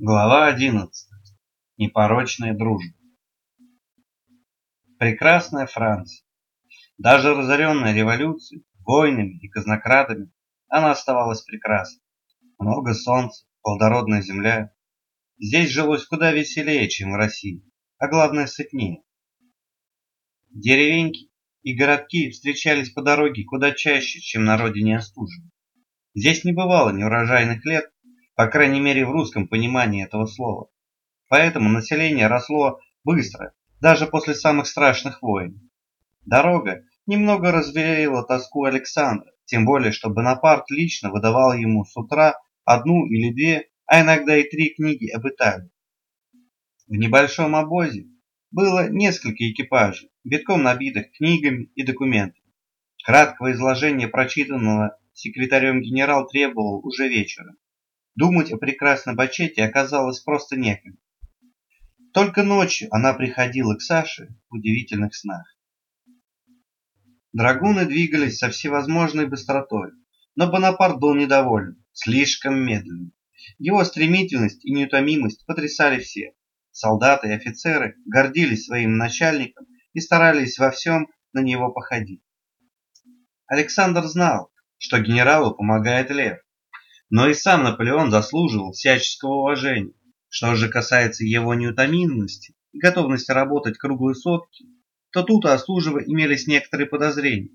Глава 11. Непорочная дружба. Прекрасная Франция. Даже разоренная революцией, войнами и казнокрадами, она оставалась прекрасной. Много солнца, плодородная земля. Здесь жилось куда веселее, чем в России, а главное сытнее. Деревеньки и городки встречались по дороге куда чаще, чем на родине Остужина. Здесь не бывало неурожайных лет, по крайней мере в русском понимании этого слова. Поэтому население росло быстро, даже после самых страшных войн. Дорога немного развеяла тоску Александра, тем более, что Бонапарт лично выдавал ему с утра одну или две, а иногда и три книги об Италии. В небольшом обозе было несколько экипажей, битком набитых книгами и документами. Краткого изложения прочитанного секретарем генерал требовал уже вечером. Думать о прекрасной Бачете оказалось просто некогда. Только ночью она приходила к Саше в удивительных снах. Драгуны двигались со всевозможной быстротой, но Бонапарт был недоволен, слишком медленно. Его стремительность и неутомимость потрясали всех. Солдаты и офицеры гордились своим начальником и старались во всем на него походить. Александр знал, что генералу помогает Лев, но и сам Наполеон заслуживал всяческого уважения. Что же касается его неутомимости и готовности работать круглые сутки, то тут у Остужева имелись некоторые подозрения.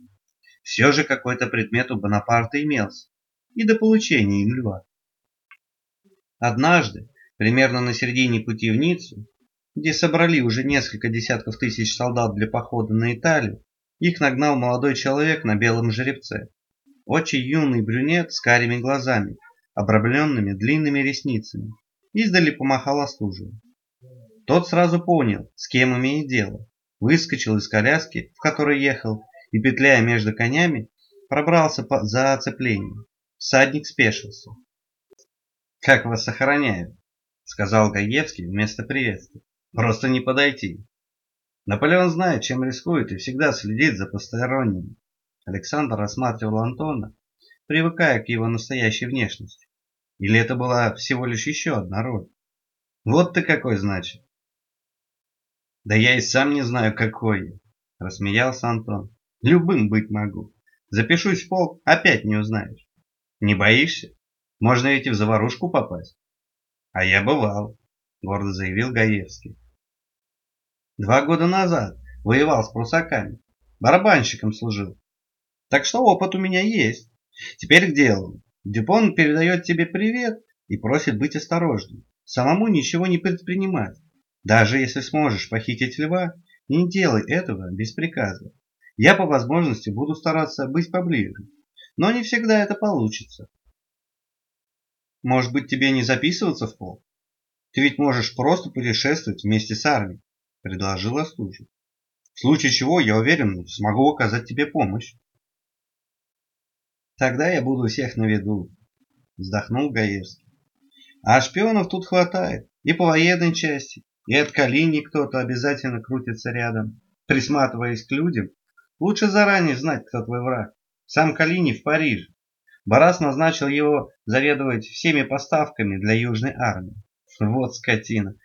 Все же какой-то предмет у Бонапарта имелся, и до получения им льва. Однажды, примерно на середине пути в Ниццу, где собрали уже несколько десятков тысяч солдат для похода на Италию, их нагнал молодой человек на белом жеребце. Очень юный брюнет с карими глазами, обрамленными длинными ресницами. Издали помахал Остужеву. Тот сразу понял, с кем имеет дело. Выскочил из коляски, в которой ехал, и, петляя между конями, пробрался по за оцепление. Всадник спешился. «Как вас охраняют?» — сказал Гаевский вместо приветствия. «Просто не подойти». Наполеон знает, чем рискует и всегда следит за посторонними. Александр рассматривал Антона, привыкая к его настоящей внешности. Или это была всего лишь еще одна роль? Вот ты какой, значит. Да я и сам не знаю, какой рассмеялся Антон. Любым быть могу. Запишусь в полк, опять не узнаешь. Не боишься? Можно ведь и в заварушку попасть. А я бывал, гордо заявил Гаевский. Два года назад воевал с прусаками. Барабанщиком служил. Так что опыт у меня есть. Теперь к делу. Дюпон передает тебе привет и просит быть осторожным. Самому ничего не предпринимать. Даже если сможешь похитить льва, не делай этого без приказа. Я по возможности буду стараться быть поближе. Но не всегда это получится. Может быть тебе не записываться в полк? Ты ведь можешь просто путешествовать вместе с армией, предложил Остужев. В случае чего, я уверен, смогу оказать тебе помощь. Тогда я буду всех на виду, вздохнул Гаевский. А шпионов тут хватает. И по военной части, и от Калини кто-то обязательно крутится рядом, присматриваясь к людям. Лучше заранее знать, кто твой враг. Сам Калини в Париже. Барас назначил его заведовать всеми поставками для Южной армии. Вот скотина.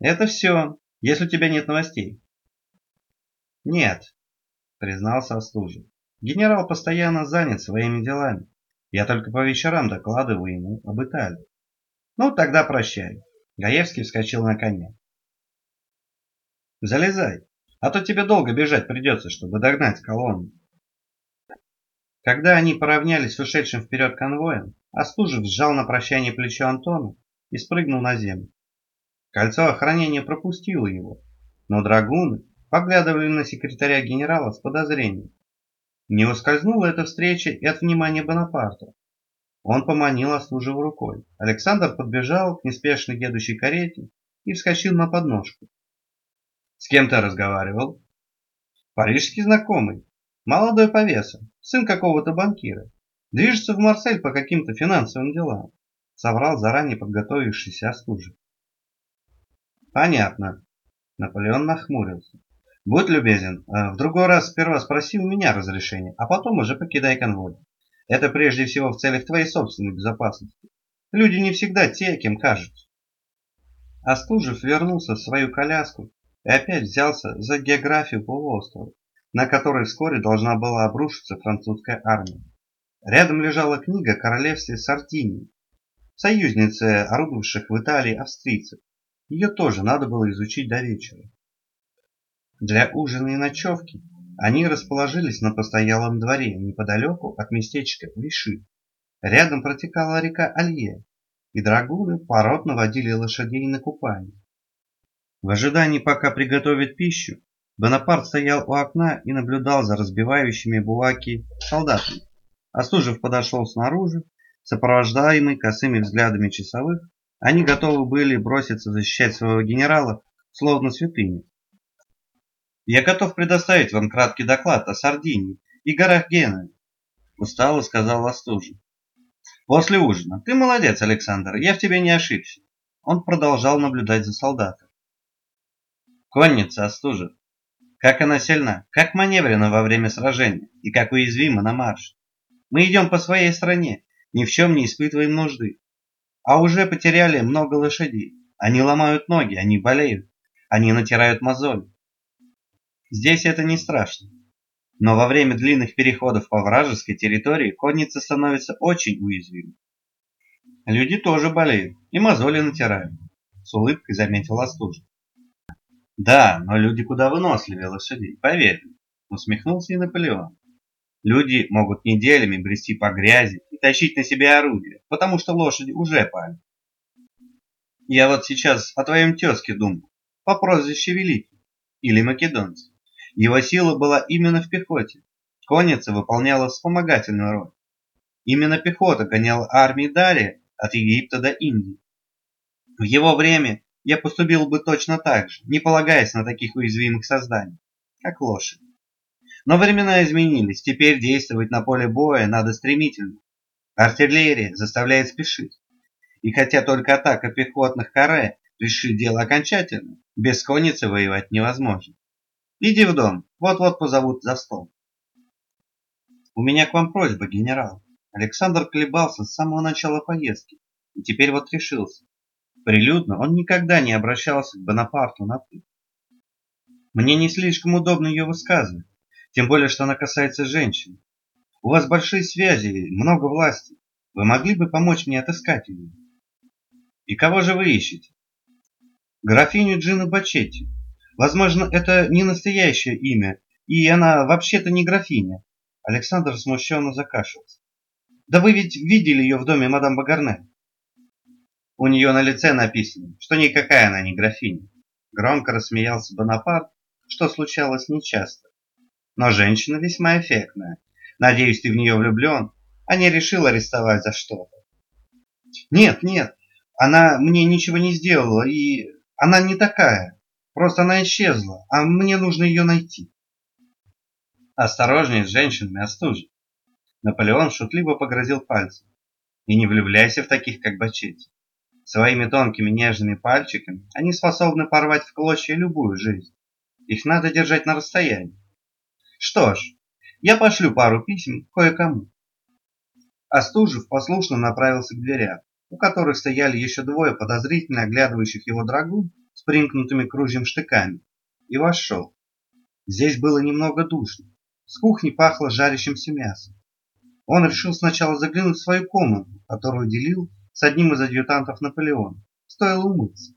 Это все, если у тебя нет новостей. Нет, признался Остужев. Генерал постоянно занят своими делами. Я только по вечерам докладываю ему об Италии. Ну, тогда прощай. Гаевский вскочил на коня. Залезай, а то тебе долго бежать придется, чтобы догнать колонну. Когда они поравнялись с ушедшим вперед конвоем, Остужев сжал на прощание плечо Антона и спрыгнул на землю. Кольцо охранения пропустило его, но драгуны поглядывали на секретаря генерала с подозрением. Не ускользнула эта встреча и от внимания Бонапарта. Он поманил Остужеву рукой. Александр подбежал к неспешно едущей карете и вскочил на подножку. «С кем ты разговаривал?» «Парижский знакомый. Молодой по весу, сын какого-то банкира. Движется в Марсель по каким-то финансовым делам», соврал заранее подготовившийся Остужев. «Понятно». Наполеон нахмурился. Будь любезен, э, в другой раз сперва спроси у меня разрешения, а потом уже покидай конвой. Это прежде всего в целях твоей собственной безопасности. Люди не всегда те, кем кажутся. Остужев вернулся в свою коляску и опять взялся за географию полуострова, на который вскоре должна была обрушиться французская армия. Рядом лежала книга о королевстве Сардинии, союзницы орудовавших в Италии австрийцев. Ее тоже надо было изучить до вечера. Для ужина и ночевки они расположились на постоялом дворе неподалеку от местечка Виши. Рядом протекала река Алье, и драгуны поротно водили лошадей на купание. В ожидании, пока приготовят пищу, Бонапарт стоял у окна и наблюдал за разбивающими булаки солдатами. Остужев подошел снаружи, сопровождаемый косыми взглядами часовых, они готовы были броситься защищать своего генерала, словно святыню. «Я готов предоставить вам краткий доклад о Сардинии и горах Гены», – устало сказал Остужев. «После ужина. Ты молодец, Александр, я в тебе не ошибся». Он продолжал наблюдать за солдатом. Конница Остужев. Как она сильна, как маневрена во время сражения и как уязвима на марш. Мы идем по своей стране, ни в чем не испытываем нужды. А уже потеряли много лошадей. Они ломают ноги, они болеют, они натирают мозоли. Здесь это не страшно. Но во время длинных переходов по вражеской территории конница становится очень уязвимой. Люди тоже болеют и мозоли натирают, с улыбкой заметил Остужин. Да, но люди куда выносливее лошадей, поверь, усмехнулся и Наполеон. Люди могут неделями брести по грязи и тащить на себе орудие, потому что лошади уже пали. Я вот сейчас о твоем тезке думаю, по прозвищу Великий или Македонский. Его сила была именно в пехоте. Конница выполняла вспомогательную роль. Именно пехота гоняла армии Дария от Египта до Индии. В его время я поступил бы точно так же, не полагаясь на таких уязвимых созданий, как лошади. Но времена изменились, теперь действовать на поле боя надо стремительно. Артиллерия заставляет спешить. И хотя только атака пехотных каре решит дело окончательно, без конницы воевать невозможно. Иди в дом, вот-вот позовут за стол. У меня к вам просьба, генерал. Александр колебался с самого начала поездки и теперь вот решился. Прилюдно он никогда не обращался к Бонапарту на «ты». Мне не слишком удобно ее высказывать, тем более, что она касается женщин. У вас большие связи, много власти. Вы могли бы помочь мне отыскать ее? И кого же вы ищете? Графиню Джину Бачетти. Возможно, это не настоящее имя, и она вообще-то не графиня. Александр смущенно закашлялся. Да вы ведь видели ее в доме мадам Багарне? У нее на лице написано, что никакая она не графиня. Громко рассмеялся Бонапарт, что случалось нечасто. Но женщина весьма эффектная. Надеюсь, ты в нее влюблен, а не решил арестовать за что-то. Нет, нет, она мне ничего не сделала, и она не такая. Просто она исчезла, а мне нужно ее найти. Осторожнее с женщинами, остужи. Наполеон шутливо погрозил пальцем. И не влюбляйся в таких, как Бачетти. Своими тонкими нежными пальчиками они способны порвать в клочья любую жизнь. Их надо держать на расстоянии. Что ж, я пошлю пару писем кое-кому. Остужев послушно направился к дверям, у которых стояли еще двое подозрительно оглядывающих его драгун с примкнутыми кружьем штыками, и вошел. Здесь было немного душно. С кухни пахло жарящимся мясом. Он решил сначала заглянуть в свою комнату, которую делил с одним из адъютантов Наполеона. Стоило умыться.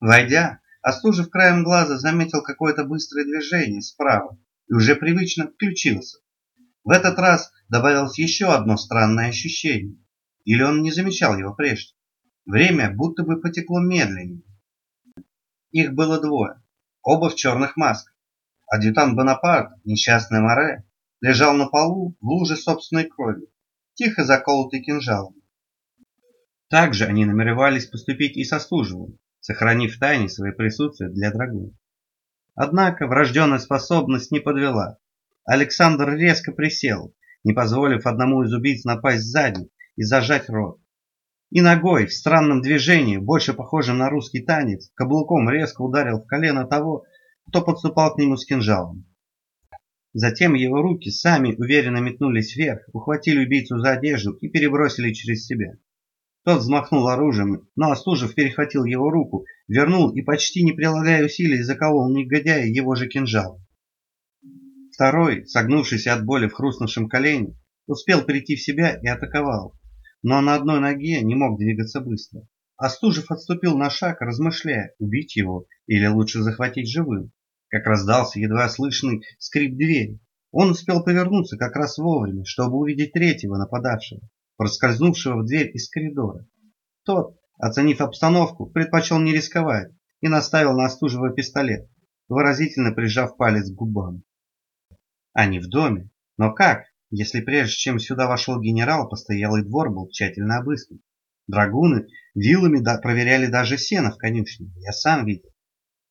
Войдя, Остужев краем глаза заметил какое-то быстрое движение справа и уже привычно включился. В этот раз добавилось еще одно странное ощущение. Или он не замечал его прежде. Время будто бы потекло медленнее. Их было двое, оба в черных масках. Адъютант Бонапарт, несчастный Море, лежал на полу в луже собственной крови, тихо заколотый кинжалом. Также они намеревались поступить и со служивым, сохранив в тайне свое присутствие для драгун. Однако врожденная способность не подвела. Александр резко присел, не позволив одному из убийц напасть сзади и зажать рот и ногой в странном движении, больше похожем на русский танец, каблуком резко ударил в колено того, кто подступал к нему с кинжалом. Затем его руки сами уверенно метнулись вверх, ухватили убийцу за одежду и перебросили через себя. Тот взмахнул оружием, но Остужев перехватил его руку, вернул и, почти не прилагая усилий, заколол негодяя его же кинжалом. Второй, согнувшийся от боли в хрустнувшем колене, успел прийти в себя и атаковал, но на одной ноге не мог двигаться быстро. Остужев отступил на шаг, размышляя, убить его или лучше захватить живым, как раздался едва слышный скрип двери. Он успел повернуться как раз вовремя, чтобы увидеть третьего нападавшего проскользнувшего в дверь из коридора. Тот, оценив обстановку, предпочел не рисковать и наставил на Остужева пистолет, выразительно прижав палец к губам. Они в доме. Но как, если прежде чем сюда вошел генерал, постоялый двор был тщательно обыскан? Драгуны вилами да, проверяли даже сено в конюшне, я сам видел.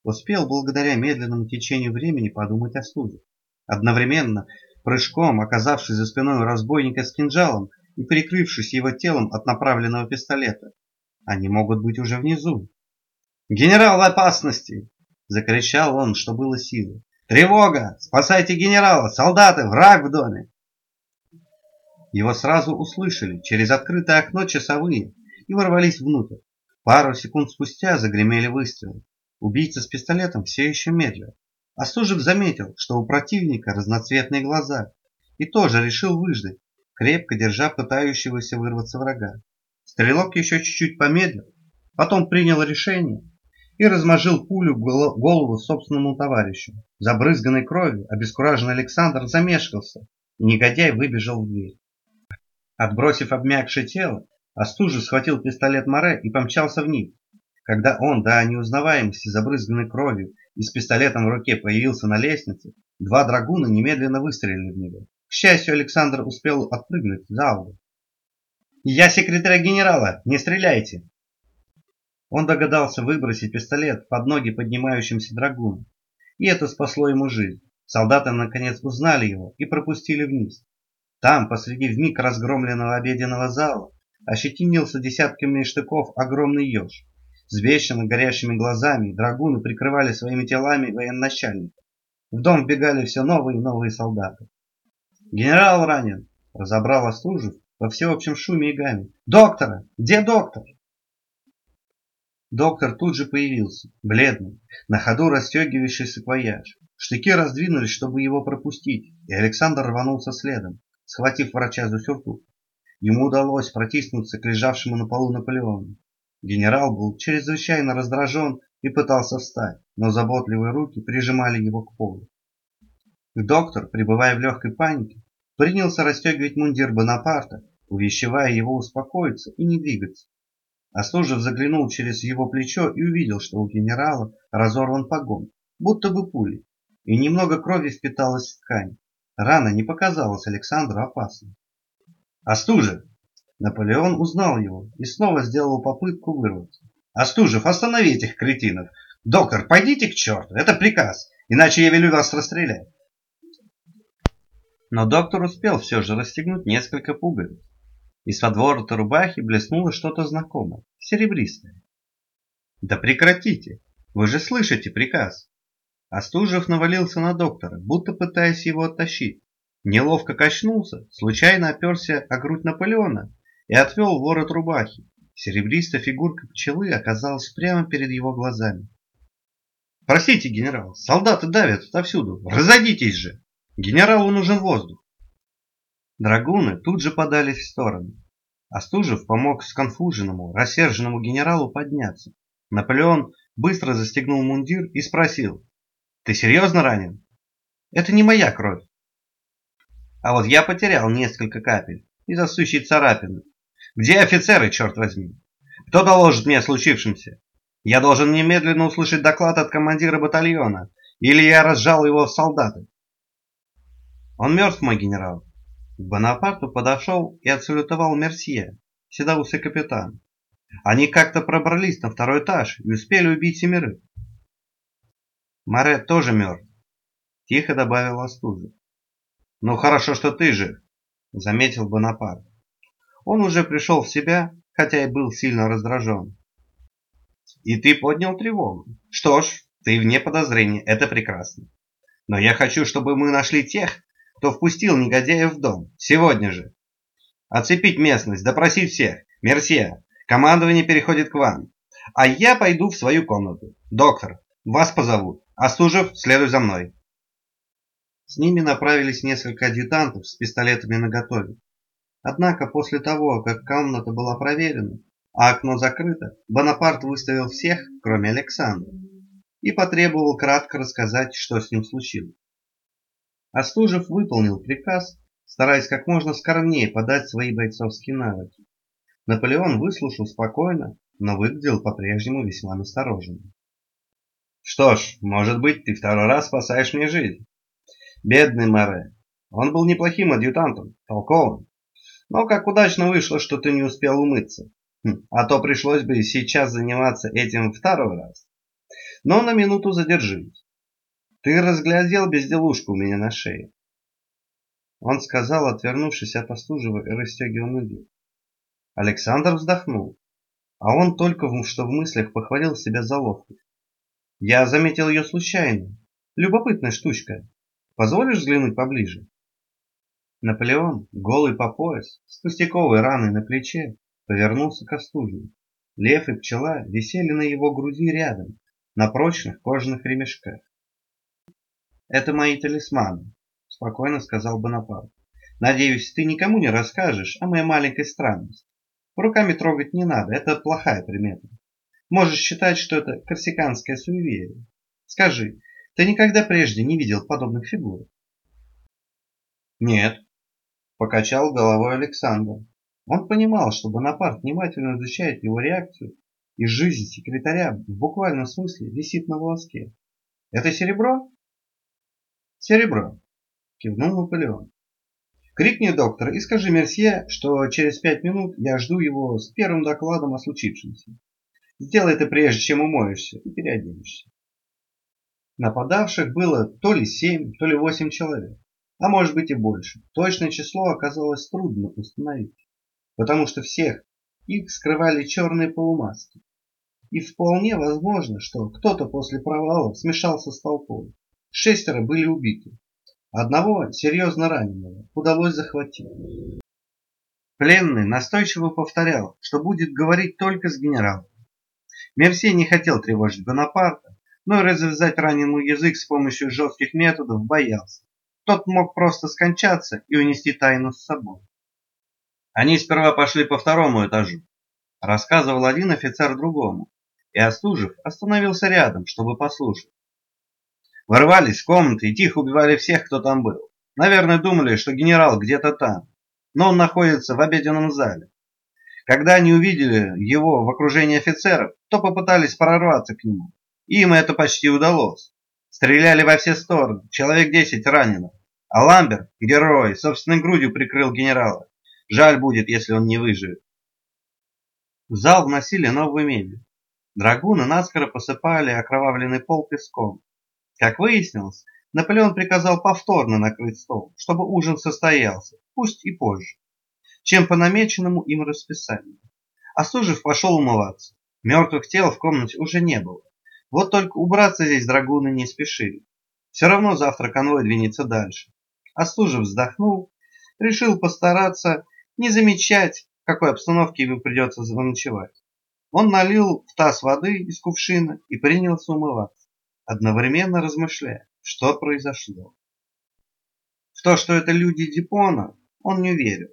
Успел благодаря медленному течению времени подумать о службе. Одновременно, прыжком, оказавшись за спиной разбойника с кинжалом, и прикрывшись его телом от направленного пистолета. Они могут быть уже внизу. «Генерал в опасности!» – закричал он, что было силы. «Тревога! Спасайте генерала! Солдаты! Враг в доме!» Его сразу услышали через открытое окно часовые и ворвались внутрь. Пару секунд спустя загремели выстрелы. Убийца с пистолетом все еще медлил. Остужев заметил, что у противника разноцветные глаза, и тоже решил выждать, крепко держа пытающегося вырваться врага. Стрелок еще чуть-чуть помедлил, потом принял решение и размажил пулю в голову собственному товарищу. Забрызганной кровью обескураженный Александр замешкался, и негодяй выбежал в дверь. Отбросив обмякшее тело, Остужев схватил пистолет Море и помчался вниз. Когда он до неузнаваемости забрызганной кровью и с пистолетом в руке появился на лестнице, два драгуна немедленно выстрелили в него. К счастью, Александр успел отпрыгнуть за угол. «Я секретарь генерала! Не стреляйте!» Он догадался выбросить пистолет под ноги поднимающимся драгунам, и это спасло ему жизнь. Солдаты наконец узнали его и пропустили вниз. Там, посреди вмиг разгромленного обеденного зала, ощетинился десятками штыков огромный еж. С горящими глазами драгуны прикрывали своими телами военачальника. В дом вбегали все новые и новые солдаты. Генерал ранен, разобрал Остужев во всеобщем шуме и гаме. Доктора! Где доктор? Доктор тут же появился, бледный, на ходу расстегивающий саквояж. Штыки раздвинулись, чтобы его пропустить, и Александр рванулся следом, схватив врача за сюртук. Ему удалось протиснуться к лежавшему на полу Наполеону. Генерал был чрезвычайно раздражен и пытался встать, но заботливые руки прижимали его к полу. Доктор, пребывая в легкой панике, принялся расстегивать мундир Бонапарта, увещевая его успокоиться и не двигаться. Остужев заглянул через его плечо и увидел, что у генерала разорван погон, будто бы пулей, и немного крови впиталась в ткань. Рана не показалась Александру опасной. «Остужев!» Наполеон узнал его и снова сделал попытку вырваться. «Остужев, останови этих кретинов! Доктор, пойдите к черту! Это приказ, иначе я велю вас расстрелять!» Но доктор успел все же расстегнуть несколько пуговиц. Из-под ворота рубахи блеснуло что-то знакомое, серебристое. «Да прекратите! Вы же слышите приказ!» Остужев навалился на доктора, будто пытаясь его оттащить. Неловко качнулся, случайно оперся о грудь Наполеона и отвел ворот рубахи. Серебристая фигурка пчелы оказалась прямо перед его глазами. «Простите, генерал, солдаты давят отовсюду, разойдитесь же!» Генералу нужен воздух. Драгуны тут же подались в сторону. Остужев помог сконфуженному, рассерженному генералу подняться. Наполеон быстро застегнул мундир и спросил. «Ты серьезно ранен?» «Это не моя кровь». «А вот я потерял несколько капель из-за сущей царапины. Где офицеры, черт возьми? Кто доложит мне о случившемся? Я должен немедленно услышать доклад от командира батальона, или я разжал его в солдаты. Он мертв, мой генерал. К Бонапарту подошел и отсалютовал Мерсье, седоусый капитан. Они как-то пробрались на второй этаж и успели убить семерых. Море тоже мертв, тихо добавил Остужев. Ну хорошо, что ты жив, заметил Бонапарт. Он уже пришел в себя, хотя и был сильно раздражен. И ты поднял тревогу. Что ж, ты вне подозрения, это прекрасно. Но я хочу, чтобы мы нашли тех, кто впустил негодяев в дом. Сегодня же. Оцепить местность, допросить всех. Мерсье, Командование переходит к вам. А я пойду в свою комнату. Доктор, вас позовут. Остужев, следуй за мной. С ними направились несколько адъютантов с пистолетами наготове. Однако после того, как комната была проверена, а окно закрыто, Бонапарт выставил всех, кроме Александра, и потребовал кратко рассказать, что с ним случилось. Остужев выполнил приказ, стараясь как можно скромнее подать свои бойцовские навыки. Наполеон выслушал спокойно, но выглядел по-прежнему весьма настороженно. «Что ж, может быть, ты второй раз спасаешь мне жизнь. Бедный Море. Он был неплохим адъютантом, толковым. Но как удачно вышло, что ты не успел умыться. Хм, а то пришлось бы сейчас заниматься этим второй раз. Но на минуту задержись. Ты разглядел безделушку у меня на шее. Он сказал, отвернувшись от остужего и расстегивая ноги. Александр вздохнул, а он только что в мыслях похвалил себя за ловкость. Я заметил ее случайно. Любопытная штучка. Позволишь взглянуть поближе? Наполеон, голый по пояс, с пустяковой раной на плече, повернулся к остужнику. Лев и пчела висели на его груди рядом, на прочных кожаных ремешках. «Это мои талисманы», — спокойно сказал Бонапарт. «Надеюсь, ты никому не расскажешь о моей маленькой странности. Руками трогать не надо, это плохая примета. Можешь считать, что это корсиканское суеверие. Скажи, ты никогда прежде не видел подобных фигур?» «Нет», — покачал головой Александр. Он понимал, что Бонапарт внимательно изучает его реакцию, и жизнь секретаря в буквальном смысле висит на волоске. «Это серебро?» «Серебро», — кивнул Наполеон. «Крикни доктора и скажи Мерсье, что через пять минут я жду его с первым докладом о случившемся. Сделай это прежде, чем умоешься и переоденешься». Нападавших было то ли семь, то ли восемь человек, а может быть и больше. Точное число оказалось трудно установить потому что всех их скрывали черные полумаски. И вполне возможно, что кто-то после провала смешался с толпой. Шестеро были убиты. Одного, серьезно раненого, удалось захватить. Пленный настойчиво повторял, что будет говорить только с генералом. Мерси не хотел тревожить Бонапарта, но и развязать раненому язык с помощью жестких методов боялся. Тот мог просто скончаться и унести тайну с собой. Они сперва пошли по второму этажу, рассказывал один офицер другому, и Остужев остановился рядом, чтобы послушать. Ворвались в комнаты и тихо убивали всех, кто там был. Наверное, думали, что генерал где-то там, но он находится в обеденном зале. Когда они увидели его в окружении офицеров, то попытались прорваться к нему. Им это почти удалось. Стреляли во все стороны, человек десять ранено. А Ламберт, герой, собственной грудью прикрыл генерала. Жаль будет, если он не выживет. В зал вносили новую мебель. Драгуны наскоро посыпали окровавленный пол песком. Как выяснилось, Наполеон приказал повторно накрыть стол, чтобы ужин состоялся, пусть и позже, чем по намеченному им расписанию. Остужев пошел умываться. Мертвых тел в комнате уже не было. Вот только убраться здесь драгуны не спешили. Все равно завтра конвой двинется дальше. Остужев вздохнул, решил постараться не замечать, в какой обстановке ему придется заночевать. Он налил в таз воды из кувшина и принялся умываться, одновременно размышляя, что произошло. В то, что это люди Дипона, он не верил.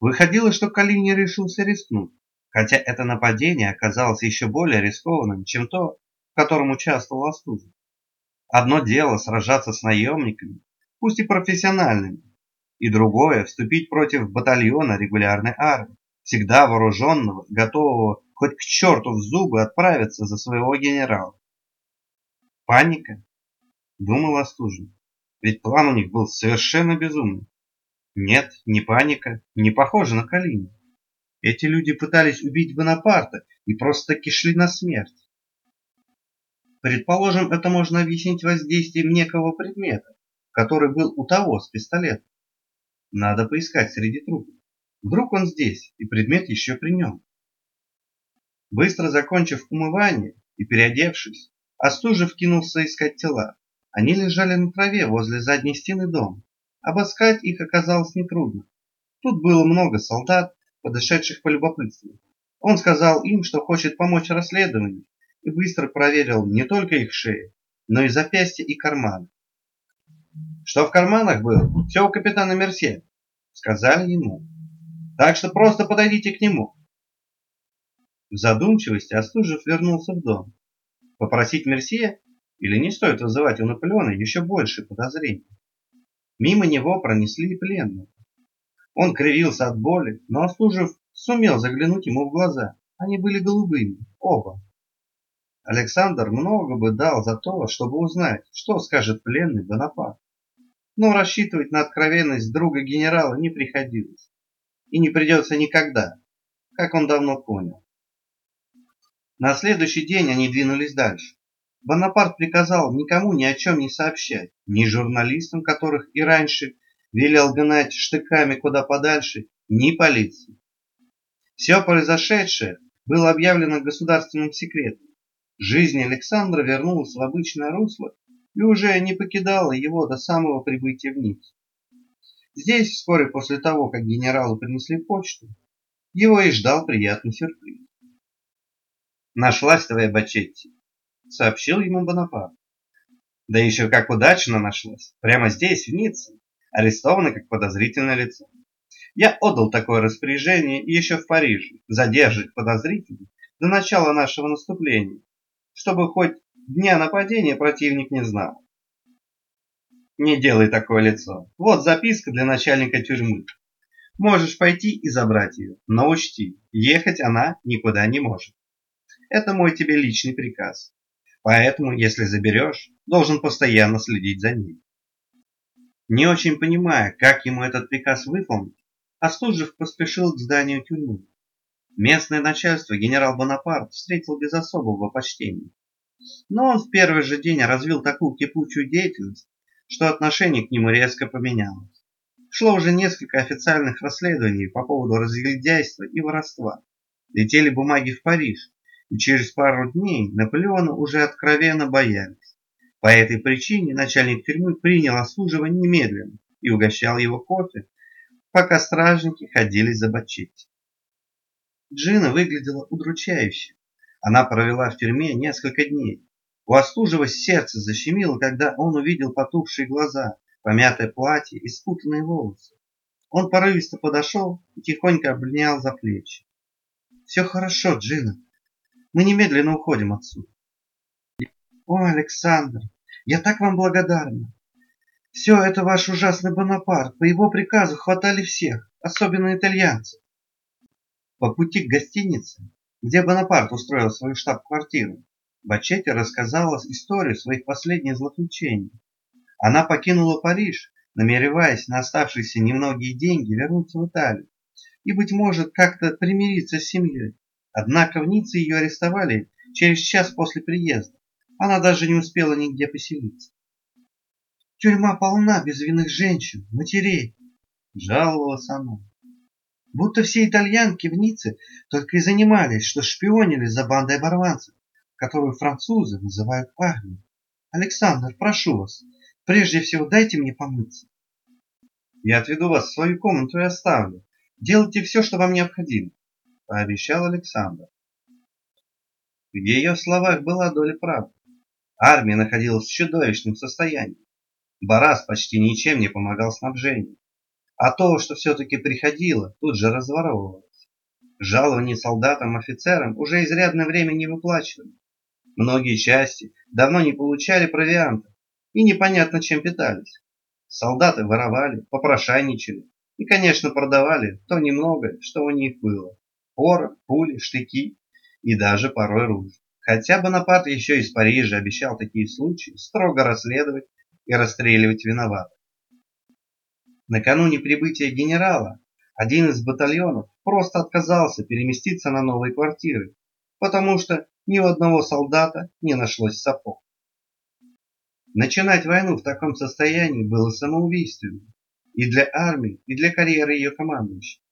Выходило, что Калини решился рискнуть, хотя это нападение оказалось еще более рискованным, чем то, в котором участвовал Астузов. Одно дело сражаться с наемниками, пусть и профессиональными, и другое – вступить против батальона регулярной армии, всегда вооруженного, готового хоть к черту в зубы отправиться за своего генерала. Паника? Думал Остужин. Ведь план у них был совершенно безумный. Нет, не паника, не похоже на Калини. Эти люди пытались убить Бонапарта и просто-таки на смерть. Предположим, это можно объяснить воздействием некого предмета, который был у того с пистолетом. Надо поискать среди трупов. Вдруг он здесь, и предмет еще при нем. Быстро закончив умывание и переодевшись, Остужев кинулся искать тела. Они лежали на траве возле задней стены дома. Обыскать их оказалось нетрудно. Тут было много солдат, подошедших по любопытству. Он сказал им, что хочет помочь расследованию, и быстро проверил не только их шеи, но и запястья и карманы. Что в карманах было, все у капитана Мерсье, сказали ему. Так что просто подойдите к нему. В задумчивости Остужев вернулся в дом. Попросить Мерсье или не стоит вызывать у Наполеона еще больше подозрений? Мимо него пронесли пленного. Он кривился от боли, но Остужев сумел заглянуть ему в глаза. Они были голубыми, оба. Александр много бы дал за то, чтобы узнать, что скажет пленный Бонапарт. Но рассчитывать на откровенность друга генерала не приходилось. И не придется никогда, как он давно понял. На следующий день они двинулись дальше. Бонапарт приказал никому ни о чем не сообщать, ни журналистам, которых и раньше велел гнать штыками куда подальше, ни полиции. Все произошедшее было объявлено государственным секретом. Жизнь Александра вернулась в обычное русло и уже не покидала его до самого прибытия в Ниццу. Здесь, вскоре после того, как генералу принесли почту, его и ждал приятный сюрприз. «Нашлась твоя Бачетти», — сообщил ему Бонапарт. «Да еще как удачно нашлась. Прямо здесь, в Ницце, арестована как подозрительное лицо. Я отдал такое распоряжение еще в Париже задержать подозрительных до начала нашего наступления, чтобы хоть дня нападения противник не знал. Не делай такое лицо. Вот записка для начальника тюрьмы. Можешь пойти и забрать ее, но учти, ехать она никуда не может. Это мой тебе личный приказ. Поэтому, если заберешь, должен постоянно следить за ней. Не очень понимая, как ему этот приказ выполнить, Остужев поспешил к зданию тюрьмы. Местное начальство генерал Бонапарт встретил без особого почтения. Но он в первый же день развил такую кипучую деятельность, что отношение к нему резко поменялось. Шло уже несколько официальных расследований по поводу разгильдяйства и воровства. Летели бумаги в Париж, и через пару дней Наполеона уже откровенно боялись. По этой причине начальник тюрьмы принял Ослужева немедленно и угощал его кофе, пока стражники ходили за Бачетти. Джина выглядела удручающе. Она провела в тюрьме несколько дней. У Остужева сердце защемило, когда он увидел потухшие глаза, помятое платье и спутанные волосы. Он порывисто подошел и тихонько обнял за плечи. «Все хорошо, Джина. Мы немедленно уходим отсюда». «О, Александр, я так вам благодарна. Все это ваш ужасный Бонапарт. По его приказу хватали всех, особенно итальянцев. По пути к гостинице, где Бонапарт устроил свою штаб-квартиру, Бачетти рассказала историю своих последних злоключений. Она покинула Париж, намереваясь на оставшиеся немногие деньги вернуться в Италию и, быть может, как-то примириться с семьей. Однако в Ницце ее арестовали через час после приезда. Она даже не успела нигде поселиться. Тюрьма полна безвинных женщин, матерей, жаловалась она. Будто все итальянки в Ницце только и занимались, что шпионили за бандой оборванцев, которую французы называют армией. Александр, прошу вас, прежде всего дайте мне помыться. Я отведу вас в свою комнату и оставлю. Делайте все, что вам необходимо, пообещал Александр. В ее словах была доля правды. Армия находилась в чудовищном состоянии. Барас почти ничем не помогал снабжению. А то, что все-таки приходило, тут же разворовывалось. Жалования солдатам-офицерам уже изрядное время не выплачивали. Многие части давно не получали провианта и непонятно чем питались. Солдаты воровали, попрошайничали и, конечно, продавали то немногое, что у них было. Порох, пули, штыки и даже порой ружья. Хотя Бонапарт еще из Парижа обещал такие случаи строго расследовать и расстреливать виноватых. Накануне прибытия генерала один из батальонов просто отказался переместиться на новые квартиры, потому что ни у одного солдата не нашлось сапог. Начинать войну в таком состоянии было самоубийственно и для армии, и для карьеры ее командующего.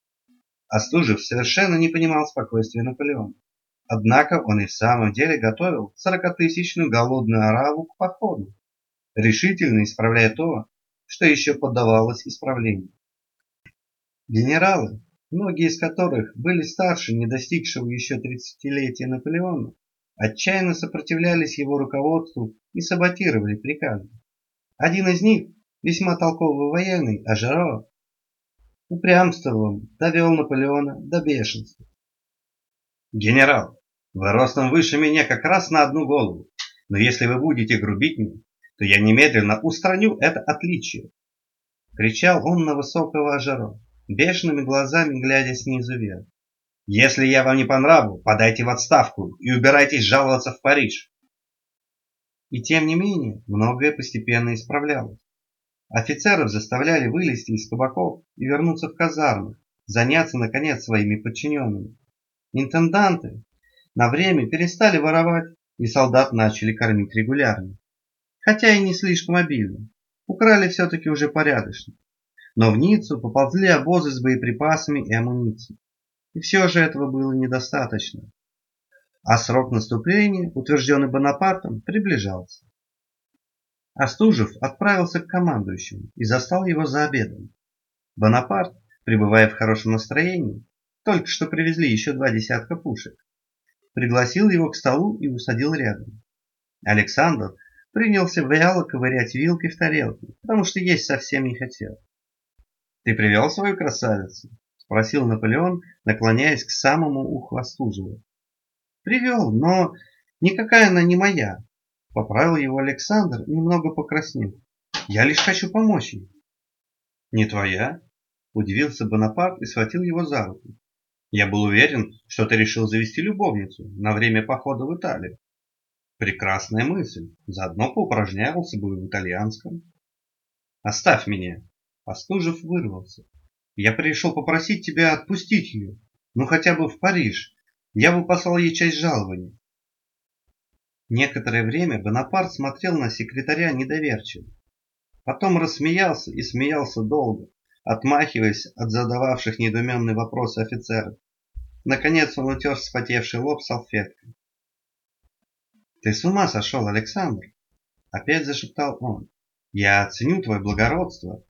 Остужев совершенно не понимал спокойствия Наполеона. Однако он и в самом деле готовил сорокатысячную голодную ораву к походу, решительно исправляя то, что еще поддавалось исправлению. Генералы многие из которых были старше не достигшего еще тридцатилетия Наполеона, отчаянно сопротивлялись его руководству и саботировали приказы. Один из них, весьма толковый военный, Ажаро, упрямством довел Наполеона до бешенства. «Генерал, вы ростом выше меня как раз на одну голову, но если вы будете грубить мне, то я немедленно устраню это отличие!» Кричал он на высокого Ажаро, бешеными глазами глядя снизу вверх. «Если я вам не по подайте в отставку и убирайтесь жаловаться в Париж!» И тем не менее, многое постепенно исправлялось. Офицеров заставляли вылезти из кабаков и вернуться в казармы, заняться, наконец, своими подчиненными. Интенданты на время перестали воровать, и солдат начали кормить регулярно. Хотя и не слишком обильно. Украли все-таки уже порядочно. Но в Ниццу поползли обозы с боеприпасами и амуницией. И все же этого было недостаточно. А срок наступления, утвержденный Бонапартом, приближался. Остужев отправился к командующему и застал его за обедом. Бонапарт, пребывая в хорошем настроении, только что привезли еще два десятка пушек, пригласил его к столу и усадил рядом. Александр принялся вяло ковырять вилкой в тарелке, потому что есть совсем не хотел. «Ты привел свою красавицу?» – спросил Наполеон, наклоняясь к самому уху Остужева. «Привел, но никакая она не моя. Поправил его Александр, немного покраснев. Я лишь хочу помочь ей. Не твоя? Удивился Бонапарт и схватил его за руку. Я был уверен, что ты решил завести любовницу на время похода в Италию. Прекрасная мысль. Заодно поупражнялся бы в итальянском. Оставь меня. Остужев вырвался. Я пришел попросить тебя отпустить ее. Ну хотя бы в Париж. Я бы послал ей часть жалования. Некоторое время Бонапарт смотрел на секретаря недоверчиво. Потом рассмеялся и смеялся долго, отмахиваясь от задававших недоуменные вопросы офицеров. Наконец он утер вспотевший лоб салфеткой. «Ты с ума сошел, Александр?» Опять зашептал он. «Я ценю твое благородство.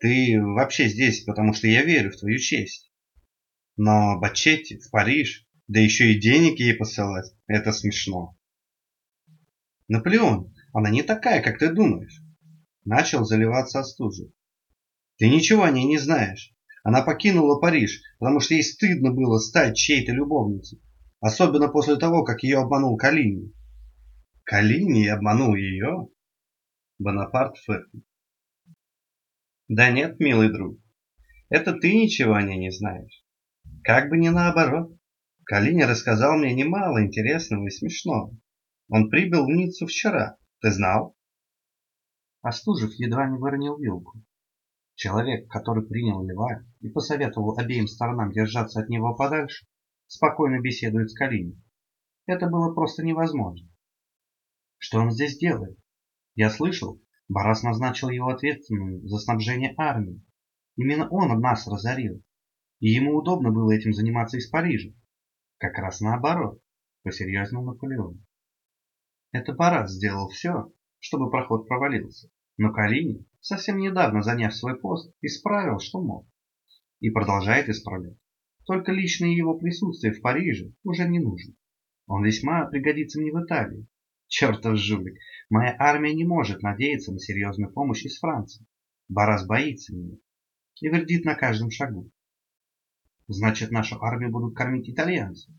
Ты вообще здесь, потому что я верю в твою честь. Но Бачетти в Париж, да еще и денег ей посылать, это смешно». Наполеон, она не такая, как ты думаешь. Начал заливаться остужей. Ты ничего о ней не знаешь. Она покинула Париж, потому что ей стыдно было стать чьей-то любовницей. Особенно после того, как ее обманул Калини. Калини обманул ее? Бонапарт фыркнул. Да нет, милый друг, это ты ничего о ней не знаешь. Как бы не наоборот. Калини рассказал мне немало интересного и смешного. Он прибыл в Ниццу вчера. Ты знал? Остужев едва не выронил вилку. Человек, который принял Льва и посоветовал обеим сторонам держаться от него подальше, спокойно беседует с Калиной. Это было просто невозможно. Что он здесь делает? Я слышал, Барас назначил его ответственным за снабжение армии. Именно он нас разорил. И ему удобно было этим заниматься из Парижа. Как раз наоборот, посерьезнел Наполеон. Это Барат сделал все, чтобы проход провалился. Но Калини, совсем недавно заняв свой пост, исправил, что мог. И продолжает исправлять. Только личное его присутствие в Париже уже не нужно. Он весьма пригодится мне в Италии. Чертов жулик, моя армия не может надеяться на серьезную помощь из Франции. Барас боится меня и вредит на каждом шагу. Значит, нашу армию будут кормить итальянцы.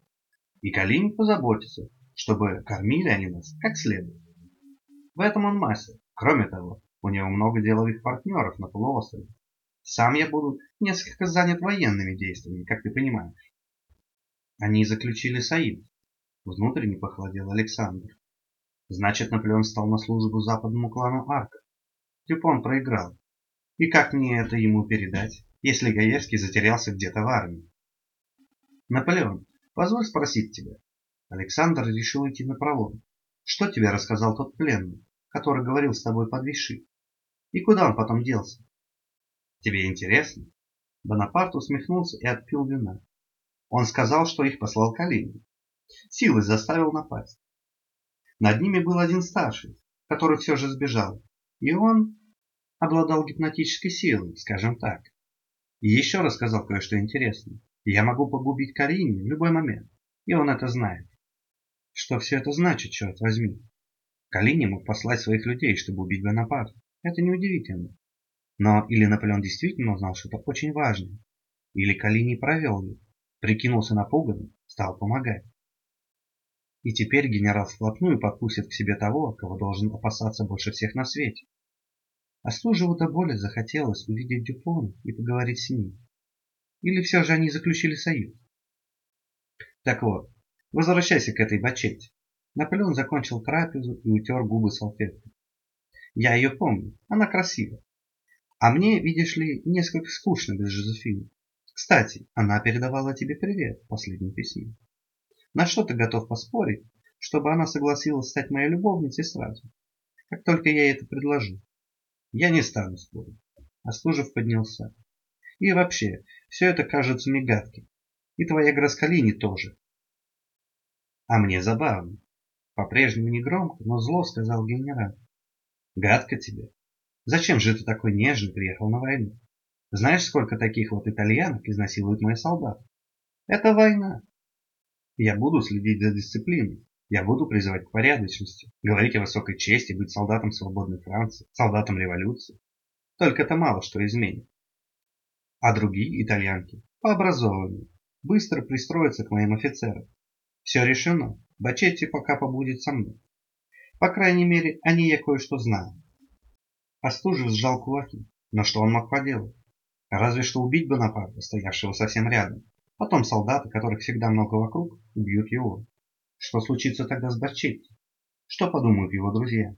И Калини позаботится, чтобы кормили они нас как следует. В этом он мастер. Кроме того, у него много деловых партнеров на полуострове. Сам я буду несколько занят военными действиями, как ты понимаешь. Они заключили союз. Внутренне похолодел Александр. Значит, Наполеон стал на службу западному клану Арка. Тюпон проиграл. И как мне это ему передать, если Гаевский затерялся где-то в армии? Наполеон, позволь спросить тебя, Александр решил идти на пролом. Что тебе рассказал тот пленный, который говорил с тобой под Виши? И куда он потом делся? Тебе интересно? Бонапарт усмехнулся и отпил вина. Он сказал, что их послал Калинин. Силой заставил напасть. Над ними был один старший, который все же сбежал. И он обладал гипнотической силой, скажем так. И еще рассказал кое-что интересное. Я могу погубить Карине в любой момент, и он это знает. Что все это значит, черт возьми? Калини мог послать своих людей, чтобы убить Бонапарта. Это неудивительно. Но или Наполеон действительно узнал что-то очень важное, или Калини провел его, прикинулся напуганным, стал помогать. И теперь генерал вплотную подпустит к себе того, кого должен опасаться больше всех на свете. А Стужеву до боли захотелось увидеть Дюпона и поговорить с ним. Или все же они заключили союз? Так вот, возвращайся к этой бачете. Наполеон закончил трапезу и утер губы салфеткой. Я ее помню, она красивая. А мне, видишь ли, несколько скучно без Жозефины. Кстати, она передавала тебе привет в последнем письме. На что ты готов поспорить, чтобы она согласилась стать моей любовницей сразу, как только я ей это предложу? Я не стану спорить. Остужев поднялся. И вообще, все это кажется мне. И твоя Граскалини тоже. А мне забавно. По-прежнему негромко, но зло сказал генерал. Гадко тебе. Зачем же ты такой нежный приехал на войну? Знаешь, сколько таких вот итальянок изнасилуют мои солдаты? Это война. Я буду следить за дисциплиной. Я буду призывать к порядочности, говорить о высокой чести, быть солдатом свободной Франции, солдатом революции. Только это мало что изменит. А другие итальянки, пообразованные, быстро пристроятся к моим офицерам. Все решено. Бачетти пока побудет со мной. По крайней мере, о ней я кое-что знаю. Остужев сжал кулаки. Но что он мог поделать? Разве что убить Бонапарта, стоявшего совсем рядом. Потом солдаты, которых всегда много вокруг, убьют его. Что случится тогда с Барчетти? Что подумают его друзья?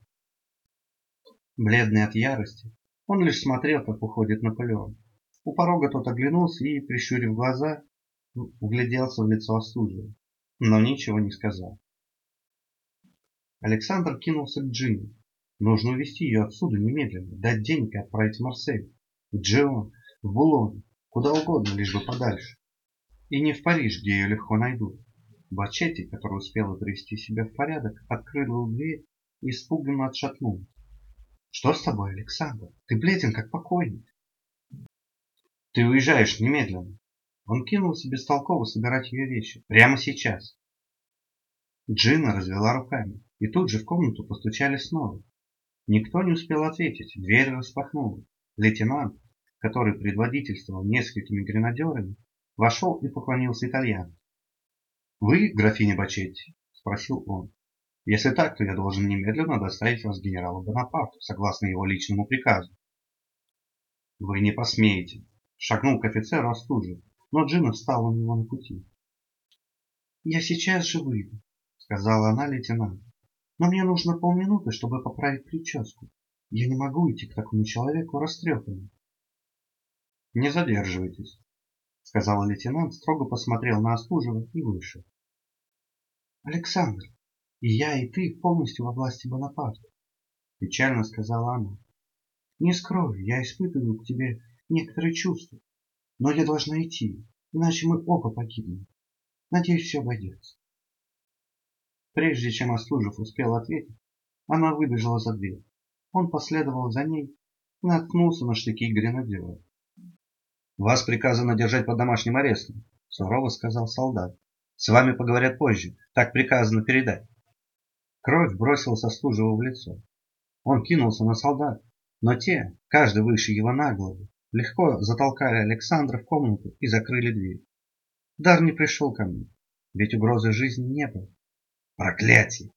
Бледный от ярости, он лишь смотрел, как уходит Наполеон. У порога тот оглянулся и, прищурив глаза, вгляделся в лицо Остужева, но ничего не сказал. Александр кинулся к Джинни. Нужно увезти ее отсюда немедленно, дать денег и отправить в Марсель, в Джион, в Булон, куда угодно, лишь бы подальше. И не в Париж, где ее легко найдут. Бачетти, который успел привести себя в порядок, открыл дверь и испуганно отшатнулся. «Что с тобой, Александр? Ты бледен, как покойник». «Ты уезжаешь немедленно». Он кинулся бестолково собирать ее вещи. «Прямо сейчас». Джина развела руками, и тут же в комнату постучали снова. Никто не успел ответить, дверь распахнулась. Лейтенант, который предводительствовал несколькими гренадерами, вошел и поклонился итальянцу. «Вы, графиня Бачетти?» – спросил он. «Если так, то я должен немедленно доставить вас генералу Бонапарту, согласно его личному приказу». «Вы не посмеете!» – шагнул к офицеру остужив, но Джина встала у него на пути. «Я сейчас же выйду», – сказала она лейтенанту. «Но мне нужно полминуты, чтобы поправить прическу. Я не могу идти к такому человеку растрепанным». «Не задерживайтесь», — сказал лейтенант, строго посмотрел на Остужева и вышел. «Александр, и я, и ты полностью во власти Бонапарта», — печально сказала она. «Не скрою, я испытываю к тебе некоторые чувства, но я должна идти, иначе мы оба погибнем. Надеюсь, все обойдется». Прежде чем Остужев успел ответить, она выбежала за дверь. Он последовал за ней и наткнулся на штыки гренадера. «Вас приказано держать под домашним арестом», — сурово сказал солдат. С вами поговорят позже. Так приказано передать. Кровь бросилась Остужеву в лицо. Он кинулся на солдат, но те, каждый выше его на голову, легко затолкали Александра в комнату и закрыли дверь. Дар не пришел ко мне, ведь угрозы жизни не было. Проклятие!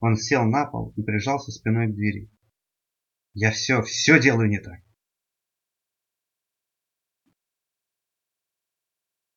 Он сел на пол и прижался спиной к двери. Я все, все делаю не так.